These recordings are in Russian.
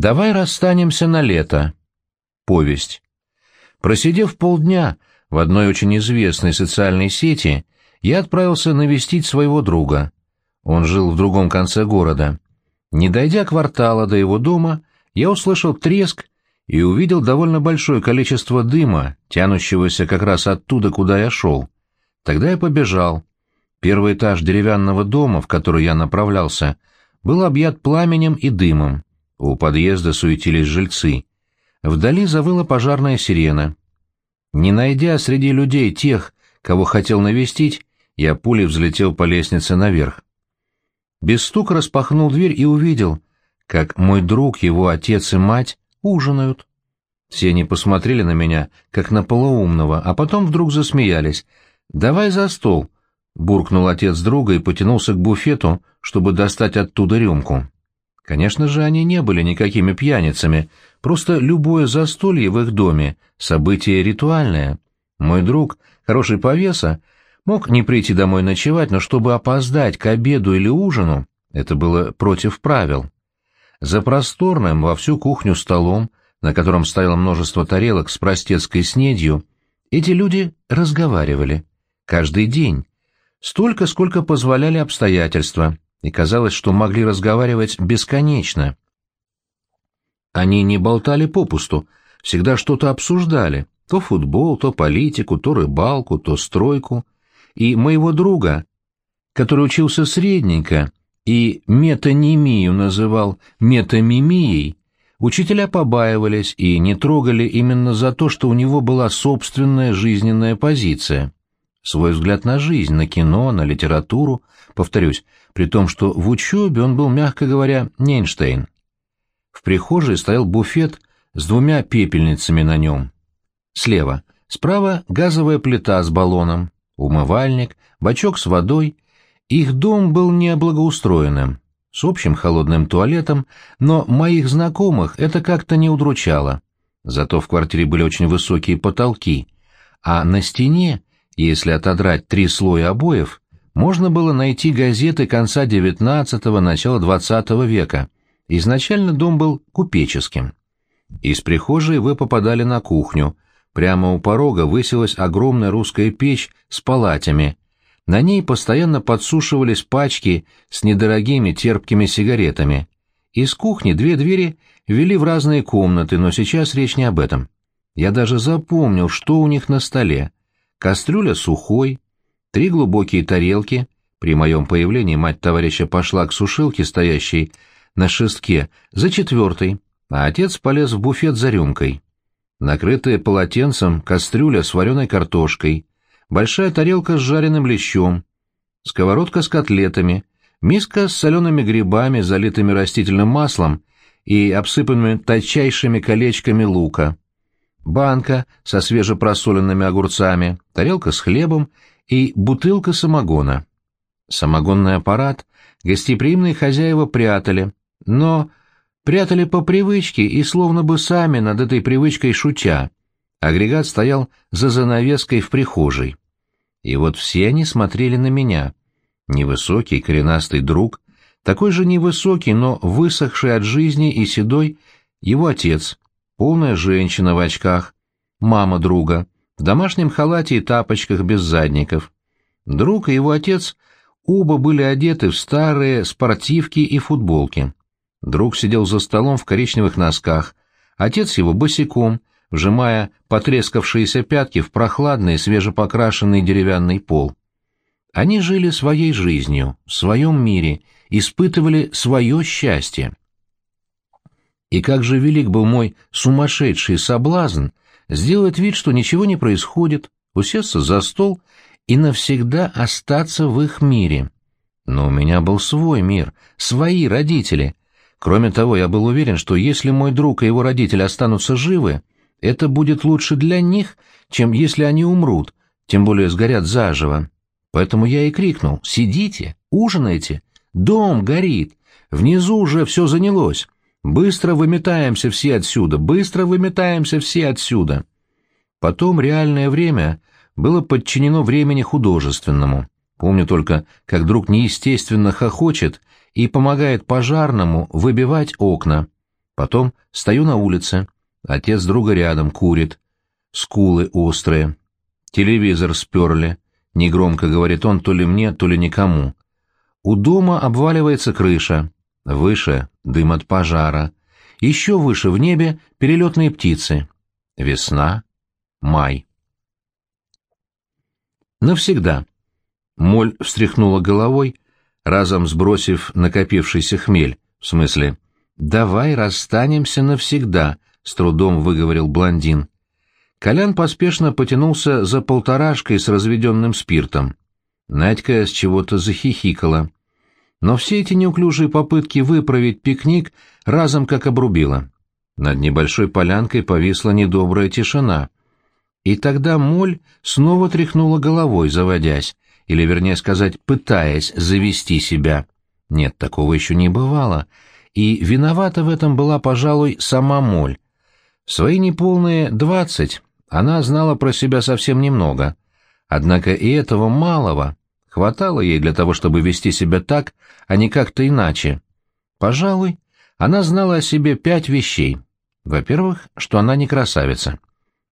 Давай расстанемся на лето. Повесть. Просидев полдня в одной очень известной социальной сети, я отправился навестить своего друга. Он жил в другом конце города. Не дойдя квартала до его дома, я услышал треск и увидел довольно большое количество дыма, тянущегося как раз оттуда, куда я шел. Тогда я побежал. Первый этаж деревянного дома, в который я направлялся, был объят пламенем и дымом. У подъезда суетились жильцы. Вдали завыла пожарная сирена. Не найдя среди людей тех, кого хотел навестить, я пулей взлетел по лестнице наверх. Без стука распахнул дверь и увидел, как мой друг, его отец и мать ужинают. Все они посмотрели на меня, как на полуумного, а потом вдруг засмеялись. «Давай за стол», — буркнул отец друга и потянулся к буфету, чтобы достать оттуда рюмку. Конечно же, они не были никакими пьяницами, просто любое застолье в их доме — событие ритуальное. Мой друг, хороший повеса, мог не прийти домой ночевать, но чтобы опоздать к обеду или ужину, это было против правил. За просторным во всю кухню столом, на котором стояло множество тарелок с простецкой снедью, эти люди разговаривали. Каждый день. Столько, сколько позволяли обстоятельства — и казалось, что могли разговаривать бесконечно. Они не болтали попусту, всегда что-то обсуждали, то футбол, то политику, то рыбалку, то стройку. И моего друга, который учился средненько и метонимию называл метамимией, учителя побаивались и не трогали именно за то, что у него была собственная жизненная позиция. Свой взгляд на жизнь, на кино, на литературу, повторюсь, при том, что в учебе он был, мягко говоря, не Эйнштейн. В прихожей стоял буфет с двумя пепельницами на нем. Слева, справа газовая плита с баллоном, умывальник, бачок с водой. Их дом был неблагоустроенным, с общим холодным туалетом, но моих знакомых это как-то не удручало. Зато в квартире были очень высокие потолки, а на стене, если отодрать три слоя обоев, можно было найти газеты конца XIX – начала XX века. Изначально дом был купеческим. Из прихожей вы попадали на кухню. Прямо у порога высилась огромная русская печь с палатями. На ней постоянно подсушивались пачки с недорогими терпкими сигаретами. Из кухни две двери вели в разные комнаты, но сейчас речь не об этом. Я даже запомнил, что у них на столе. Кастрюля сухой, Три глубокие тарелки. При моем появлении мать товарища пошла к сушилке, стоящей на шестке, за четвертой, а отец полез в буфет за рюмкой. Накрытая полотенцем кастрюля с вареной картошкой, большая тарелка с жареным лещом, сковородка с котлетами, миска с солеными грибами, залитыми растительным маслом и обсыпанными тончайшими колечками лука, банка со свежепросоленными огурцами, тарелка с хлебом и бутылка самогона. Самогонный аппарат гостеприимные хозяева прятали, но прятали по привычке и словно бы сами над этой привычкой шутя. Агрегат стоял за занавеской в прихожей. И вот все они смотрели на меня. Невысокий, коренастый друг, такой же невысокий, но высохший от жизни и седой, его отец, полная женщина в очках, мама друга — в домашнем халате и тапочках без задников. Друг и его отец оба были одеты в старые спортивки и футболки. Друг сидел за столом в коричневых носках, отец его босиком, вжимая потрескавшиеся пятки в прохладный свежепокрашенный деревянный пол. Они жили своей жизнью, в своем мире, испытывали свое счастье. И как же велик был мой сумасшедший соблазн сделать вид, что ничего не происходит, усесться за стол и навсегда остаться в их мире. Но у меня был свой мир, свои родители. Кроме того, я был уверен, что если мой друг и его родители останутся живы, это будет лучше для них, чем если они умрут, тем более сгорят заживо. Поэтому я и крикнул «Сидите, ужинайте, дом горит, внизу уже все занялось». Быстро выметаемся все отсюда, быстро выметаемся все отсюда. Потом реальное время было подчинено времени художественному. Помню только, как друг неестественно хохочет и помогает пожарному выбивать окна. Потом стою на улице. Отец друга рядом курит. Скулы острые. Телевизор сперли. Негромко говорит он то ли мне, то ли никому. У дома обваливается крыша. Выше — дым от пожара. Еще выше в небе перелетные птицы. Весна. Май. Навсегда. Моль встряхнула головой, разом сбросив накопившийся хмель. В смысле, «давай расстанемся навсегда», — с трудом выговорил блондин. Колян поспешно потянулся за полторашкой с разведенным спиртом. Надька с чего-то захихикала. Но все эти неуклюжие попытки выправить пикник разом как обрубило. Над небольшой полянкой повисла недобрая тишина — и тогда Моль снова тряхнула головой, заводясь, или, вернее сказать, пытаясь завести себя. Нет, такого еще не бывало, и виновата в этом была, пожалуй, сама Моль. В свои неполные двадцать она знала про себя совсем немного, однако и этого малого хватало ей для того, чтобы вести себя так, а не как-то иначе. Пожалуй, она знала о себе пять вещей. Во-первых, что она не красавица.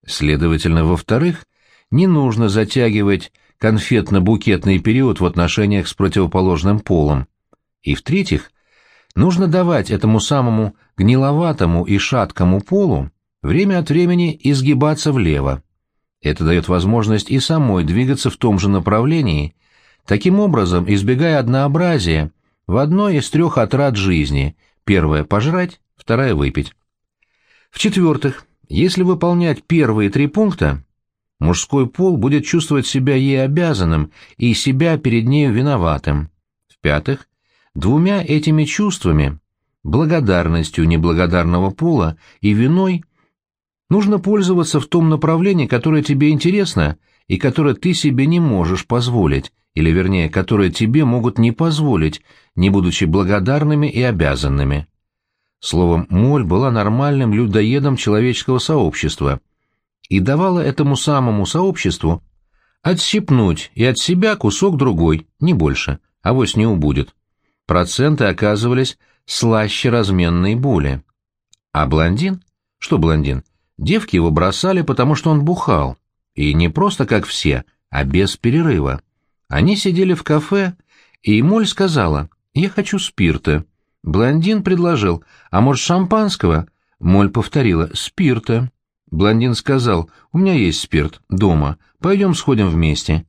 Следовательно, во-вторых, не нужно затягивать конфетно-букетный период в отношениях с противоположным полом. И в-третьих, нужно давать этому самому гниловатому и шаткому полу время от времени изгибаться влево. Это дает возможность и самой двигаться в том же направлении, таким образом избегая однообразия в одной из трех отрад жизни, первая – пожрать, вторая – выпить. В-четвертых, если выполнять первые три пункта, мужской пол будет чувствовать себя ей обязанным и себя перед нею виноватым. В-пятых, двумя этими чувствами, благодарностью неблагодарного пола и виной, нужно пользоваться в том направлении, которое тебе интересно и которое ты себе не можешь позволить, или, вернее, которое тебе могут не позволить, не будучи благодарными и обязанными. Словом, Моль была нормальным людоедом человеческого сообщества и давала этому самому сообществу отщипнуть и от себя кусок другой, не больше, а вось не убудет. Проценты оказывались слаще разменной боли. А блондин? Что блондин? Девки его бросали, потому что он бухал. И не просто как все, а без перерыва. Они сидели в кафе, и Моль сказала, «Я хочу спирта». Блондин предложил, а может шампанского? Моль повторила, спирта. Блондин сказал, у меня есть спирт, дома, пойдем сходим вместе.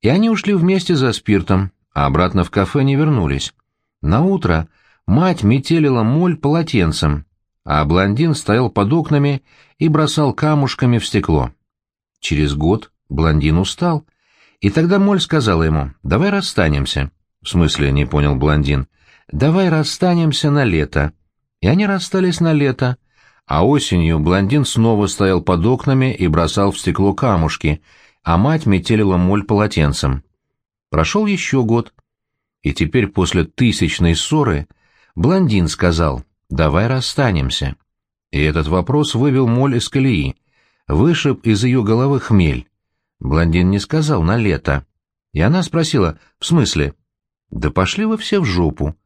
И они ушли вместе за спиртом, а обратно в кафе не вернулись. На утро мать метелила моль полотенцем, а блондин стоял под окнами и бросал камушками в стекло. Через год блондин устал, и тогда моль сказала ему, давай расстанемся. В смысле, не понял блондин давай расстанемся на лето. И они расстались на лето, а осенью блондин снова стоял под окнами и бросал в стекло камушки, а мать метелила моль полотенцем. Прошел еще год, и теперь после тысячной ссоры блондин сказал «давай расстанемся». И этот вопрос вывел моль из колеи, вышиб из ее головы хмель. Блондин не сказал «на лето». И она спросила «в смысле?» «Да пошли вы все в жопу.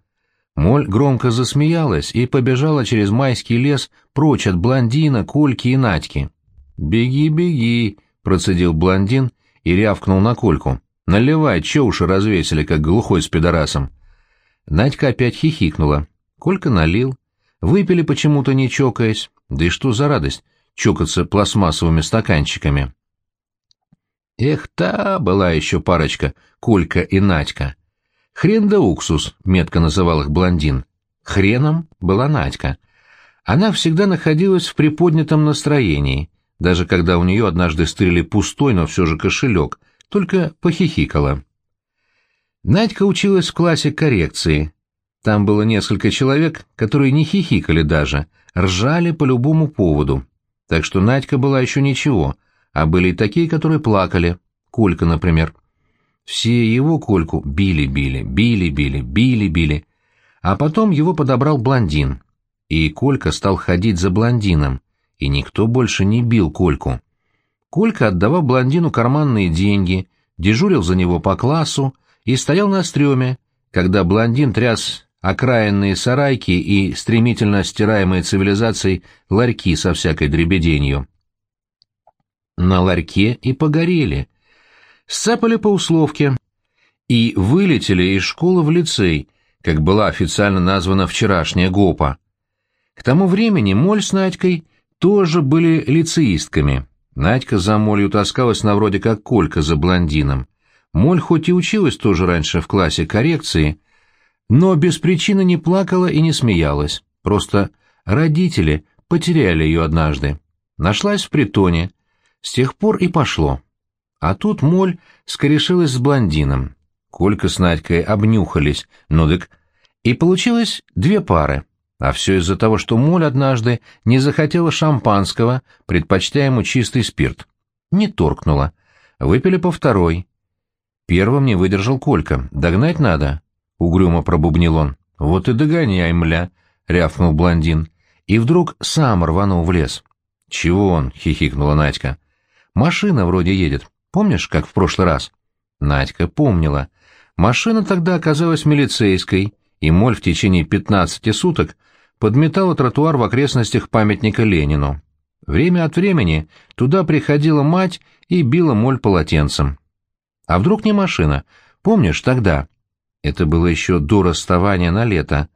Моль громко засмеялась и побежала через майский лес прочь от блондина, Кольки и Надьки. «Беги, беги!» — процедил блондин и рявкнул на Кольку. «Наливай, че уши развесили, как глухой с пидорасом!» Надька опять хихикнула. Колька налил. Выпили почему-то не чокаясь. Да и что за радость чокаться пластмассовыми стаканчиками. Эх, та была еще парочка, Колька и Надька. Хрен да уксус, метко называл их блондин. Хреном была Надька. Она всегда находилась в приподнятом настроении, даже когда у нее однажды стырили пустой, но все же кошелек, только похихикала. Надька училась в классе коррекции. Там было несколько человек, которые не хихикали даже, ржали по любому поводу. Так что Надька была еще ничего, а были и такие, которые плакали. Колька, например. Все его Кольку били-били, били-били, били-били. А потом его подобрал блондин. И Колька стал ходить за блондином, и никто больше не бил Кольку. Колька отдавал блондину карманные деньги, дежурил за него по классу и стоял на стреме, когда блондин тряс окраинные сарайки и стремительно стираемые цивилизацией ларьки со всякой дребеденью. На ларьке и погорели. Сцапали по условке и вылетели из школы в лицей, как была официально названа вчерашняя ГОПа. К тому времени Моль с Надькой тоже были лицеистками. Надька за Молью таскалась на вроде как Колька за блондином. Моль хоть и училась тоже раньше в классе коррекции, но без причины не плакала и не смеялась. Просто родители потеряли ее однажды. Нашлась в притоне. С тех пор и пошло. А тут Моль скорешилась с блондином. Колька с Надькой обнюхались, ну дык. И получилось две пары. А все из-за того, что Моль однажды не захотела шампанского, предпочтя ему чистый спирт. Не торкнула. Выпили по второй. Первым не выдержал Колька. Догнать надо. — угрюмо пробубнил он. «Вот и догоняй, мля!» — рявкнул блондин. И вдруг сам рванул в лес. «Чего он?» — хихикнула Надька. «Машина вроде едет. Помнишь, как в прошлый раз?» Надька помнила. Машина тогда оказалась милицейской, и Моль в течение пятнадцати суток подметала тротуар в окрестностях памятника Ленину. Время от времени туда приходила мать и била Моль полотенцем. «А вдруг не машина? Помнишь тогда?» Это было еще до расставания на лето.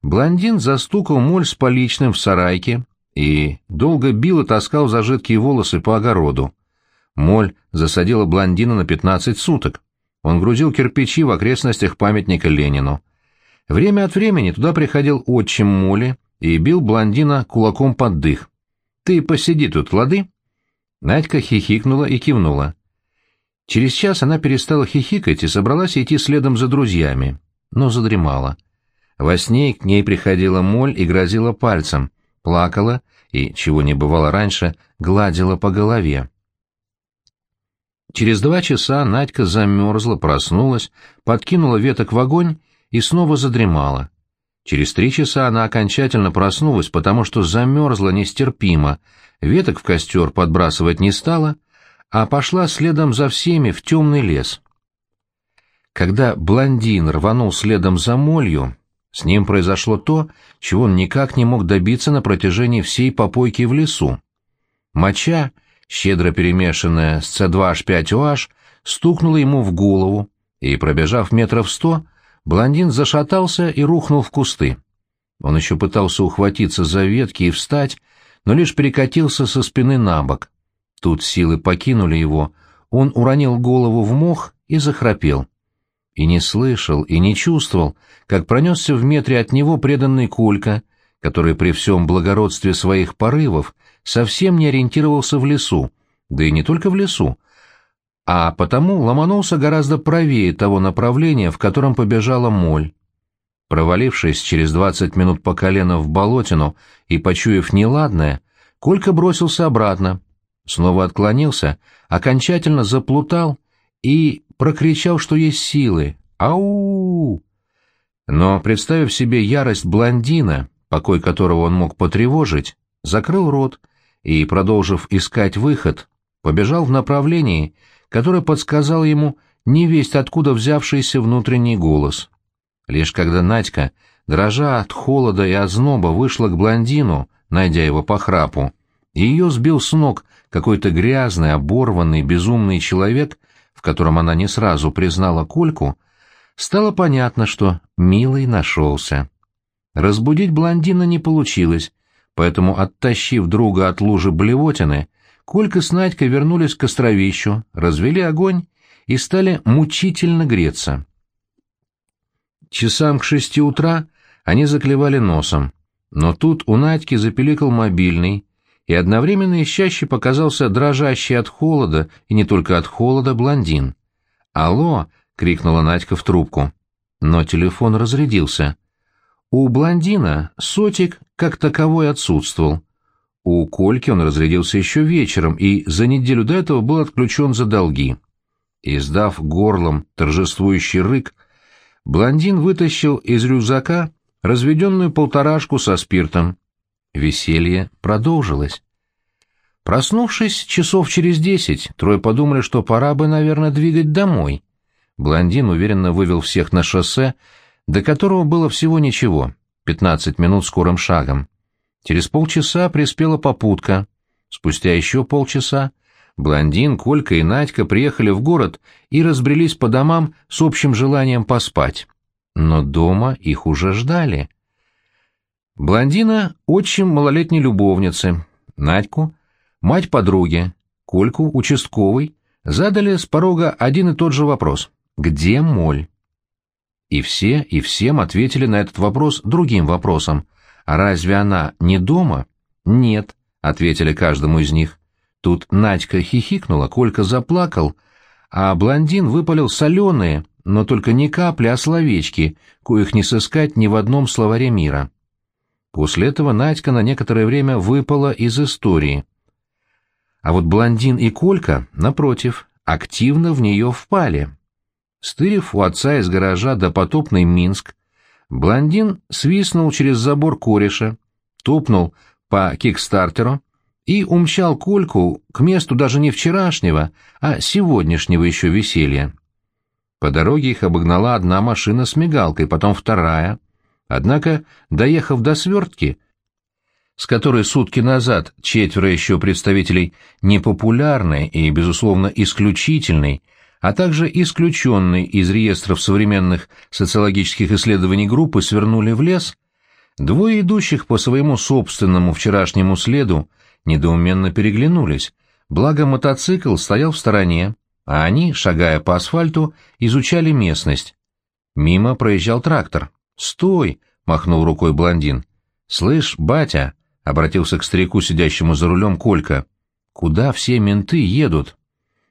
Блондин застукал моль с поличным в сарайке и долго бил и таскал за жидкие волосы по огороду. Моль засадила блондина на пятнадцать суток. Он грузил кирпичи в окрестностях памятника Ленину. Время от времени туда приходил отчим Моли и бил блондина кулаком под дых. «Ты посиди тут, лады?» Надька хихикнула и кивнула. Через час она перестала хихикать и собралась идти следом за друзьями, но задремала. Во сне к ней приходила моль и грозила пальцем, плакала и, чего не бывало раньше, гладила по голове. Через два часа Надька замерзла, проснулась, подкинула веток в огонь и снова задремала. Через три часа она окончательно проснулась, потому что замерзла нестерпимо, веток в костер подбрасывать не стала — а пошла следом за всеми в темный лес. Когда блондин рванул следом за молью, с ним произошло то, чего он никак не мог добиться на протяжении всей попойки в лесу. Моча, щедро перемешанная с С2H5OH, стукнула ему в голову, и, пробежав метров сто, блондин зашатался и рухнул в кусты. Он еще пытался ухватиться за ветки и встать, но лишь перекатился со спины на бок. Тут силы покинули его, он уронил голову в мох и захрапел. И не слышал, и не чувствовал, как пронесся в метре от него преданный Колька, который при всем благородстве своих порывов совсем не ориентировался в лесу, да и не только в лесу, а потому ломанулся гораздо правее того направления, в котором побежала моль. Провалившись через двадцать минут по колено в болотину и почуяв неладное, Колька бросился обратно, снова отклонился, окончательно заплутал и прокричал, что есть силы. «Ау!» Но, представив себе ярость блондина, покой которого он мог потревожить, закрыл рот и, продолжив искать выход, побежал в направлении, которое подсказал ему невесть откуда взявшийся внутренний голос. Лишь когда Надька, дрожа от холода и озноба, вышла к блондину, найдя его по храпу, ее сбил с ног какой-то грязный, оборванный, безумный человек, в котором она не сразу признала Кольку, стало понятно, что милый нашелся. Разбудить блондина не получилось, поэтому, оттащив друга от лужи блевотины, Колька с Надькой вернулись к островищу, развели огонь и стали мучительно греться. Часам к шести утра они заклевали носом, но тут у Надьки запеликал мобильный, и одновременно из показался дрожащий от холода, и не только от холода, блондин. «Алло!» — крикнула Надька в трубку. Но телефон разрядился. У блондина сотик как таковой отсутствовал. У Кольки он разрядился еще вечером и за неделю до этого был отключен за долги. Издав горлом торжествующий рык, блондин вытащил из рюкзака разведенную полторашку со спиртом. Веселье продолжилось. Проснувшись часов через десять, трое подумали, что пора бы, наверное, двигать домой. Блондин уверенно вывел всех на шоссе, до которого было всего ничего, 15 минут скорым шагом. Через полчаса приспела попутка. Спустя еще полчаса блондин, Колька и Надька приехали в город и разбрелись по домам с общим желанием поспать. Но дома их уже ждали. Блондина — отчим малолетней любовницы, Надьку — мать подруги, Кольку — участковый, задали с порога один и тот же вопрос — где моль? И все и всем ответили на этот вопрос другим вопросом. Разве она не дома? Нет, — ответили каждому из них. Тут Надька хихикнула, Колька заплакал, а блондин выпалил соленые, но только не капли, а словечки, коих не сыскать ни в одном словаре мира. После этого Надька на некоторое время выпала из истории. А вот блондин и Колька, напротив, активно в нее впали. Стырив у отца из гаража допотопный Минск, блондин свистнул через забор кореша, топнул по кикстартеру и умчал Кольку к месту даже не вчерашнего, а сегодняшнего еще веселья. По дороге их обогнала одна машина с мигалкой, потом вторая — Однако, доехав до свертки, с которой сутки назад четверо еще представителей непопулярной и, безусловно, исключительной, а также исключенной из реестров современных социологических исследований группы свернули в лес, двое идущих по своему собственному вчерашнему следу недоуменно переглянулись, благо мотоцикл стоял в стороне, а они, шагая по асфальту, изучали местность. Мимо проезжал трактор. «Стой!» — махнул рукой блондин. «Слышь, батя!» — обратился к старику, сидящему за рулем Колька. «Куда все менты едут?»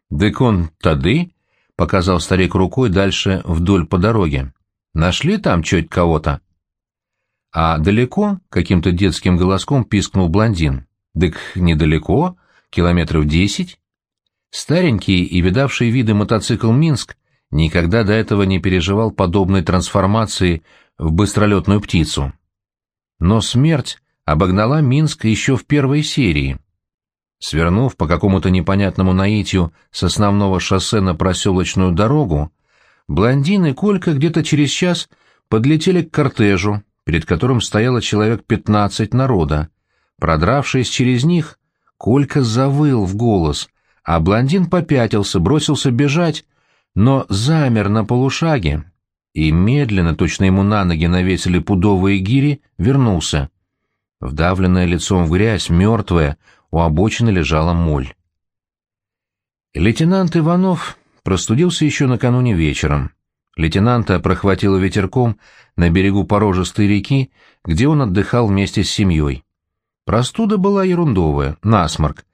«Дык он тады?» — показал старик рукой дальше вдоль по дороге. «Нашли там чуть кого-то?» «А далеко?» — каким-то детским голоском пискнул блондин. «Дык недалеко, километров десять». Старенький и видавший виды мотоцикл «Минск» никогда до этого не переживал подобной трансформации в быстролетную птицу. Но смерть обогнала Минск еще в первой серии. Свернув по какому-то непонятному наитию с основного шоссе на проселочную дорогу, блондин и Колька где-то через час подлетели к кортежу, перед которым стояло человек пятнадцать народа. Продравшись через них, Колька завыл в голос, а блондин попятился, бросился бежать, но замер на полушаге, и медленно, точно ему на ноги навесили пудовые гири, вернулся. Вдавленное лицом в грязь, мертвая, у обочины лежала моль. Лейтенант Иванов простудился еще накануне вечером. Лейтенанта прохватило ветерком на берегу порожистой реки, где он отдыхал вместе с семьей. Простуда была ерундовая, насморк.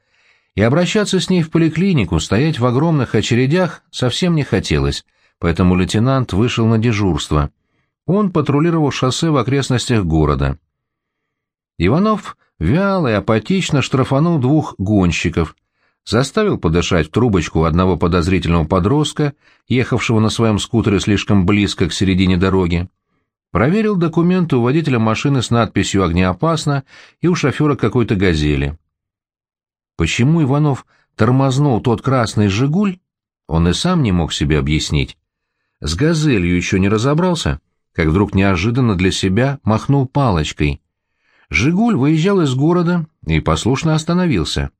И обращаться с ней в поликлинику, стоять в огромных очередях совсем не хотелось — поэтому лейтенант вышел на дежурство. Он патрулировал шоссе в окрестностях города. Иванов вяло и апатично штрафанул двух гонщиков, заставил подышать в трубочку одного подозрительного подростка, ехавшего на своем скутере слишком близко к середине дороги, проверил документы у водителя машины с надписью «Огнеопасно» и у шофера какой-то «Газели». Почему Иванов тормознул тот красный «Жигуль», он и сам не мог себе объяснить. С газелью еще не разобрался, как вдруг неожиданно для себя махнул палочкой. «Жигуль» выезжал из города и послушно остановился.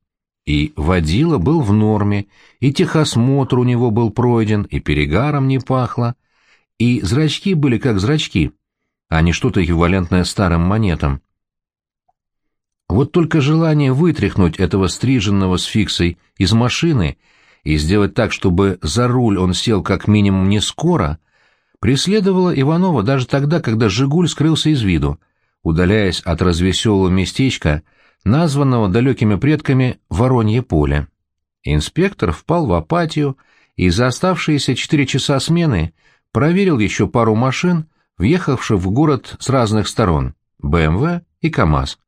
И водила был в норме, и техосмотр у него был пройден, и перегаром не пахло, и зрачки были как зрачки, а не что-то эквивалентное старым монетам. Вот только желание вытряхнуть этого стриженного с фиксой из машины и сделать так, чтобы за руль он сел как минимум не скоро, преследовала Иванова даже тогда, когда «Жигуль» скрылся из виду, удаляясь от развеселого местечка, названного далекими предками Воронье поле. Инспектор впал в апатию и за оставшиеся четыре часа смены проверил еще пару машин, въехавших в город с разных сторон — БМВ и КАМАЗ.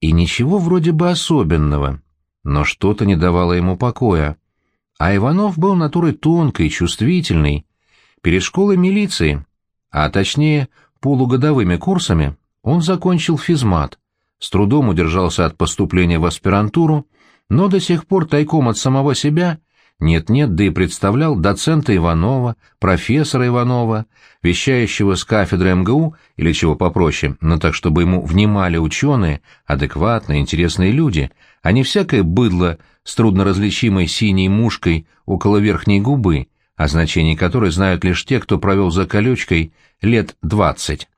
И ничего вроде бы особенного, но что-то не давало ему покоя. А Иванов был натурой тонкой, чувствительной. Перед школой милиции, а точнее полугодовыми курсами, он закончил физмат, с трудом удержался от поступления в аспирантуру, но до сих пор тайком от самого себя Нет-нет, да и представлял доцента Иванова, профессора Иванова, вещающего с кафедры МГУ или чего попроще, но так, чтобы ему внимали ученые, адекватные, интересные люди, а не всякое быдло с трудноразличимой синей мушкой около верхней губы, о значении которой знают лишь те, кто провел за колючкой лет двадцать,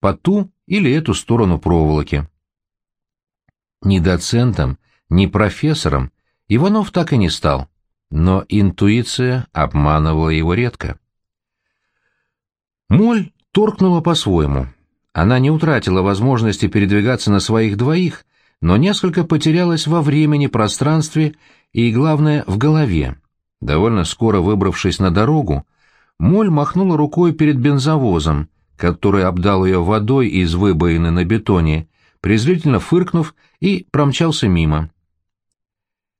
по ту или эту сторону проволоки. Ни доцентом, ни профессором Иванов так и не стал но интуиция обманывала его редко. Моль торкнула по-своему. Она не утратила возможности передвигаться на своих двоих, но несколько потерялась во времени, пространстве и, главное, в голове. Довольно скоро выбравшись на дорогу, Моль махнула рукой перед бензовозом, который обдал ее водой из выбоины на бетоне, презрительно фыркнув и промчался мимо.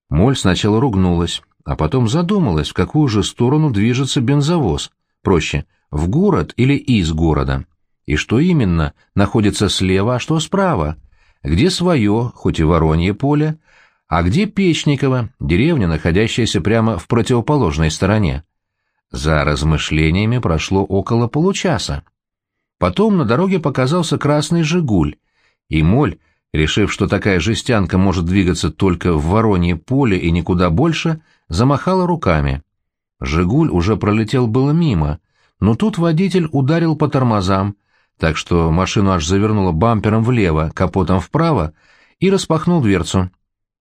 Моль сначала ругнулась, а потом задумалась, в какую же сторону движется бензовоз, проще, в город или из города, и что именно находится слева, а что справа, где свое, хоть и воронье поле, а где Печниково, деревня, находящаяся прямо в противоположной стороне. За размышлениями прошло около получаса. Потом на дороге показался красный «Жигуль», и Моль, решив, что такая жестянка может двигаться только в Воронье поле и никуда больше, — замахала руками. «Жигуль» уже пролетел было мимо, но тут водитель ударил по тормозам, так что машину аж завернуло бампером влево, капотом вправо, и распахнул дверцу.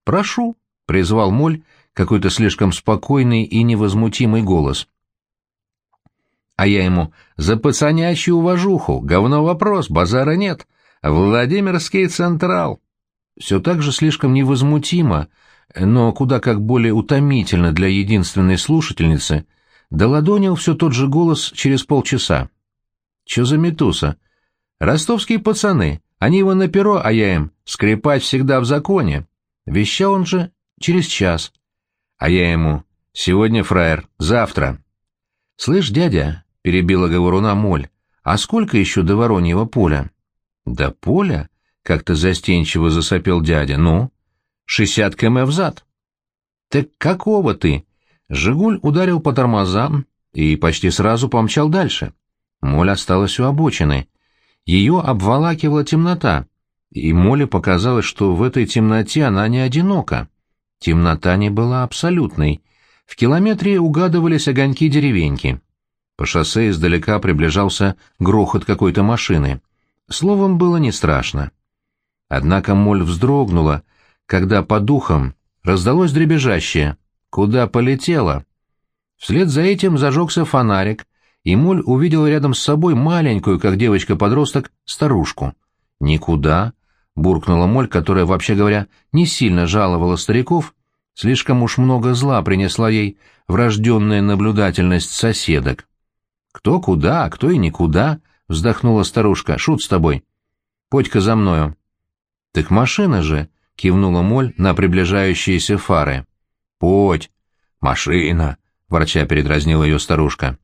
«Прошу», — призвал Моль какой-то слишком спокойный и невозмутимый голос. А я ему «За пацанячью уважуху, говно вопрос, базара нет. Владимирский Централ». Все так же слишком невозмутимо, но куда как более утомительно для единственной слушательницы, доладонил все тот же голос через полчаса. «Че за метуса? Ростовские пацаны, они его на перо, а я им скрипать всегда в законе». Вещал он же через час. А я ему «Сегодня фраер, завтра». «Слышь, дядя», — перебила говоруна Моль, — «а сколько еще до Вороньего поля?» «До поля?» — как-то застенчиво засопел дядя. «Ну?» Шестьдесят км взад. Так какого ты? Жигуль ударил по тормозам и почти сразу помчал дальше. Моль осталась у обочины. Ее обволакивала темнота, и Моле показалось, что в этой темноте она не одинока. Темнота не была абсолютной. В километре угадывались огоньки деревеньки. По шоссе издалека приближался грохот какой-то машины. Словом, было не страшно. Однако Моль вздрогнула, когда по духам раздалось дребезжащее «Куда полетела?». Вслед за этим зажегся фонарик, и Моль увидел рядом с собой маленькую, как девочка-подросток, старушку. «Никуда», — буркнула Моль, которая, вообще говоря, не сильно жаловала стариков, слишком уж много зла принесла ей врожденная наблюдательность соседок. «Кто куда, а кто и никуда», — вздохнула старушка, — «шут с тобой». «Подь-ка за мною». «Так машина же», — кивнула Моль на приближающиеся фары. «Подь! Машина!» — ворча передразнила ее старушка.